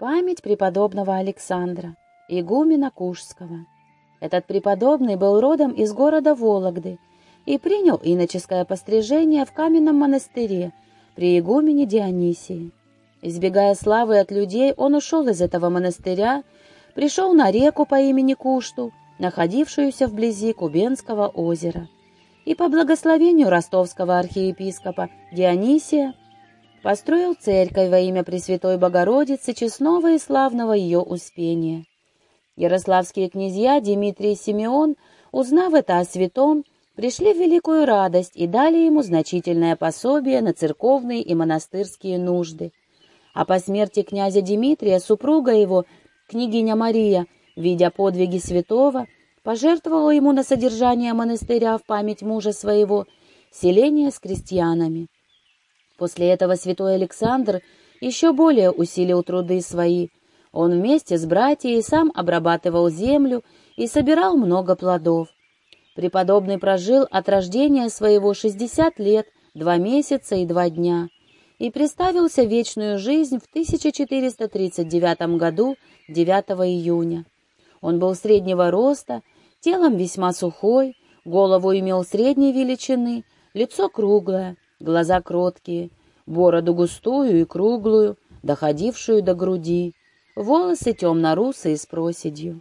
Память преподобного Александра, игумена Кушского. Этот преподобный был родом из города Вологды и принял иноческое пострижение в каменном монастыре при игумене Дионисии. Избегая славы от людей, он ушел из этого монастыря, пришел на реку по имени Кушту, находившуюся вблизи Кубенского озера, и по благословению ростовского архиепископа Дионисия построил церковь во имя Пресвятой Богородицы, честного и славного ее успения. Ярославские князья Дмитрий и Симеон, узнав это о святом, пришли в великую радость и дали ему значительное пособие на церковные и монастырские нужды. А по смерти князя Дмитрия супруга его, княгиня Мария, видя подвиги святого, пожертвовала ему на содержание монастыря в память мужа своего, селение с крестьянами. После этого святой Александр еще более усилил труды свои. Он вместе с братьями сам обрабатывал землю и собирал много плодов. Преподобный прожил от рождения своего 60 лет, два месяца и два дня, и представился в вечную жизнь в 1439 году, 9 июня. Он был среднего роста, телом весьма сухой, голову имел средней величины, лицо круглое, глаза кроткие, бороду густую и круглую, доходившую до груди, волосы темно-русые с проседью.